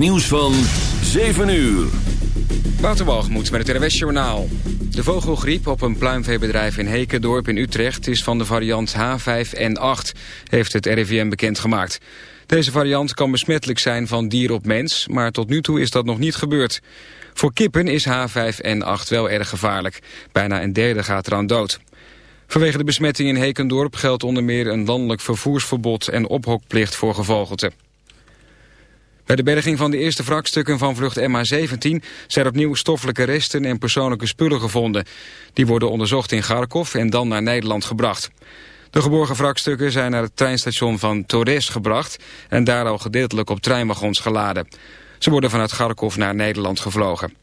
Nieuws van 7 uur. Waterwalgemoed met het RWS Journaal. De vogelgriep op een pluimveebedrijf in Hekendorp in Utrecht... is van de variant H5N8, heeft het RIVM bekendgemaakt. Deze variant kan besmettelijk zijn van dier op mens... maar tot nu toe is dat nog niet gebeurd. Voor kippen is H5N8 wel erg gevaarlijk. Bijna een derde gaat eraan dood. Vanwege de besmetting in Hekendorp geldt onder meer een landelijk vervoersverbod... en ophokplicht voor gevogelte. Bij de berging van de eerste wrakstukken van vlucht MH17 zijn opnieuw stoffelijke resten en persoonlijke spullen gevonden. Die worden onderzocht in Kharkov en dan naar Nederland gebracht. De geborgen wrakstukken zijn naar het treinstation van Torres gebracht en daar al gedeeltelijk op treinwagons geladen. Ze worden vanuit Kharkov naar Nederland gevlogen.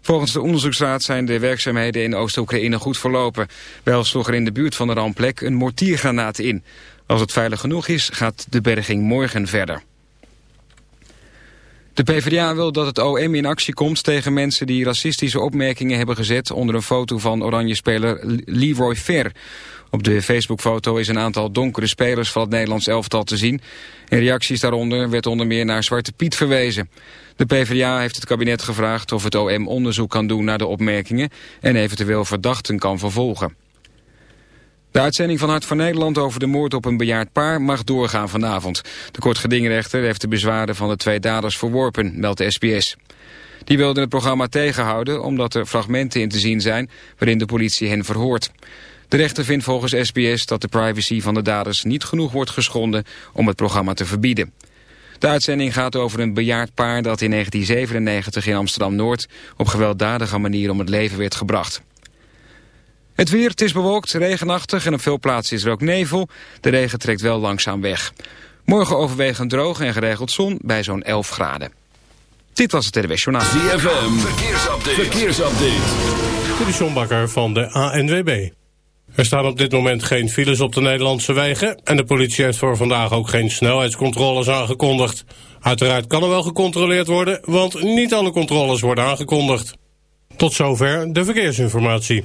Volgens de onderzoeksraad zijn de werkzaamheden in Oost-Oekraïne goed verlopen. Wel sloeg er in de buurt van de rampplek een mortiergranaat in. Als het veilig genoeg is, gaat de berging morgen verder. De PvdA wil dat het OM in actie komt tegen mensen die racistische opmerkingen hebben gezet onder een foto van oranje-speler Leroy Fer. Op de Facebookfoto is een aantal donkere spelers van het Nederlands elftal te zien. In reacties daaronder werd onder meer naar Zwarte Piet verwezen. De PvdA heeft het kabinet gevraagd of het OM onderzoek kan doen naar de opmerkingen en eventueel verdachten kan vervolgen. De uitzending van Hart van Nederland over de moord op een bejaard paar mag doorgaan vanavond. De kortgedingrechter heeft de bezwaren van de twee daders verworpen, meldt de SBS. Die wilden het programma tegenhouden omdat er fragmenten in te zien zijn waarin de politie hen verhoort. De rechter vindt volgens SBS dat de privacy van de daders niet genoeg wordt geschonden om het programma te verbieden. De uitzending gaat over een bejaard paar dat in 1997 in Amsterdam-Noord op gewelddadige manier om het leven werd gebracht. Het weer, het is bewolkt, regenachtig en op veel plaatsen is er ook nevel. De regen trekt wel langzaam weg. Morgen overwegend droog en geregeld zon bij zo'n 11 graden. Dit was het RWS Journaal. ZFM, verkeersupdate. verkeersupdate. Dit is Bakker van de ANWB. Er staan op dit moment geen files op de Nederlandse wegen... en de politie heeft voor vandaag ook geen snelheidscontroles aangekondigd. Uiteraard kan er wel gecontroleerd worden, want niet alle controles worden aangekondigd. Tot zover de verkeersinformatie.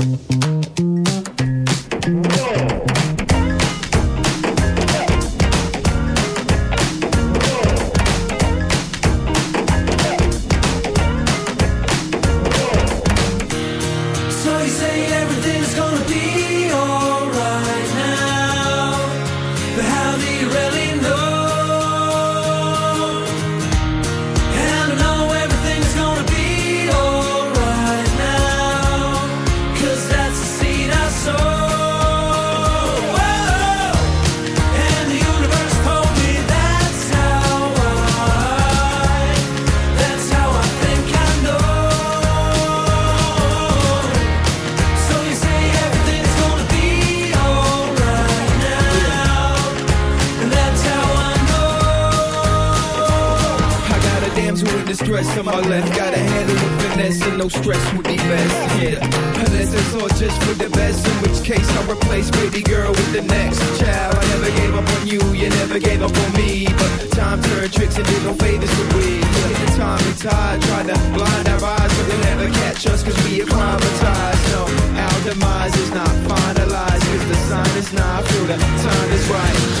never gave up on me But time turned tricks and did no favors to we The Time and tide tried to blind our eyes But they'll never catch us cause we acclimatized. No, our demise is not finalized Cause the sign is not through, the time is right.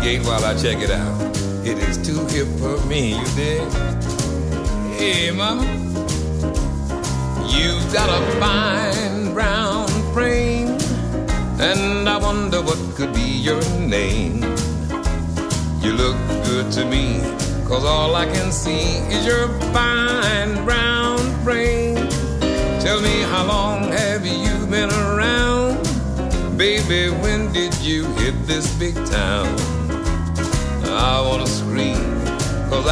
vacate gate while I check it out?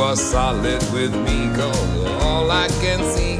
Are solid with me, cause all I can see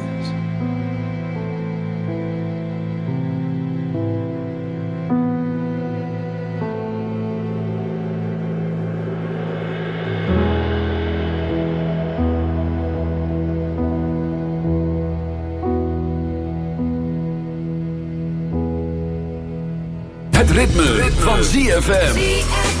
Ritme, van ZFM.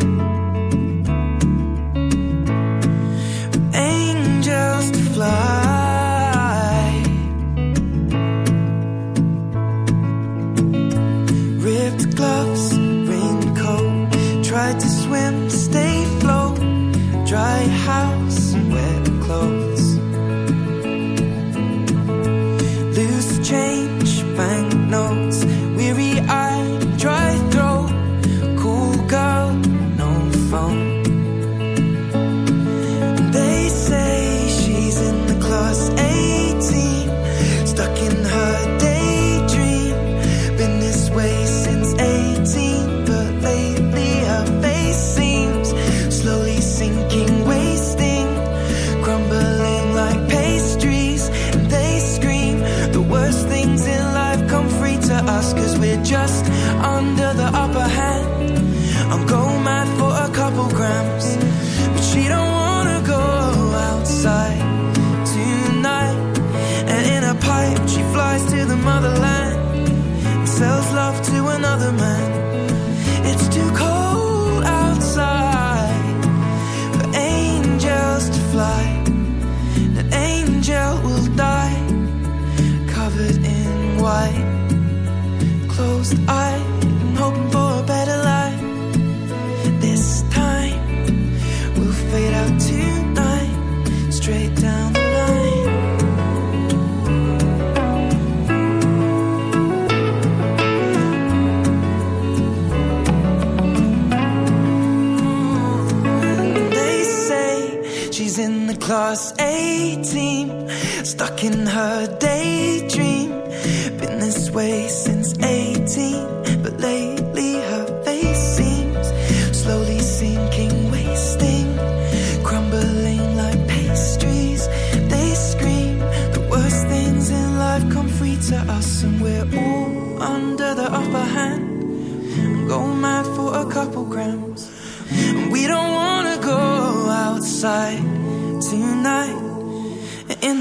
18 Stuck in her daydream. Been this way since